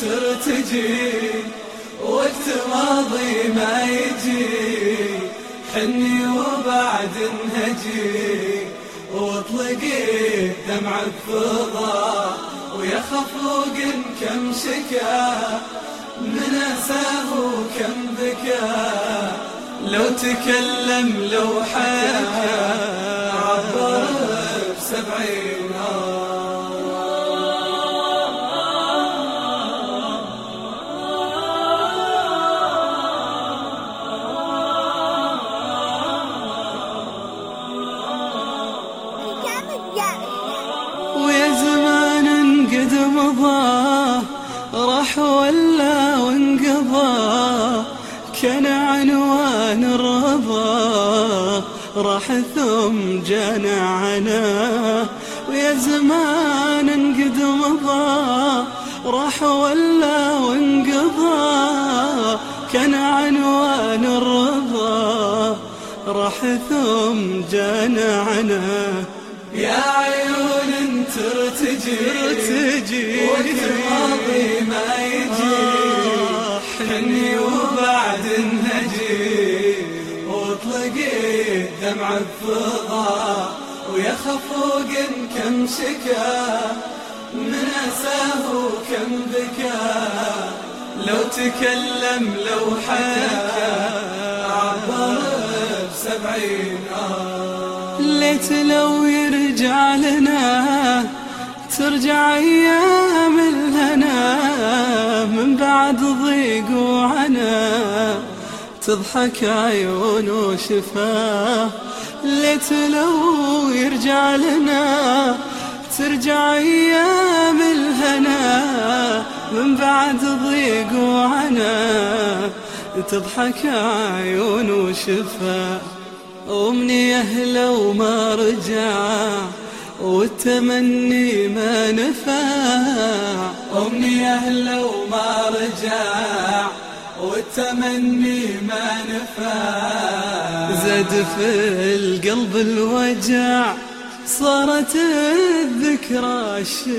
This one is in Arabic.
ترتجي وقت ماضي ما يجي. حني وبعد انهجي واطلقي دمع الفضا. ويا خفوق كم شكا من أساه كم بكى لو تكلم لو حكى عبر بسبعين مضى راح ولا وانقضى. كان عنوان الرضا راح ثم جانا عنا ويا زمان قد مضى راح ولا وانقضى. كان عنوان الرضا راح ثم جانا عنا يا عيون ترتجي ترتجي وقت الماضي ما يجي. حني وبعد النجي واطلقي دمع الفضا ويا خفوق كم شكا. من أساه كم بكى لو تكلم لو حكى. عبر بسبعين آه. ليت لو يرجع لنا ترجع أيام الهنا من بعد ضيق وعنا تضحك عيون وشفاه ليت لو يرجع لنا. ترجع أيام الهنا من بعد ضيق وعنا تضحك عيون وشفاه أمنيه لو ما رجع. والتمني ما نفع. أمنيه لو ما رجع. والتمني ما نفع. زاد في القلب الوجع صارت الذكرى الشقا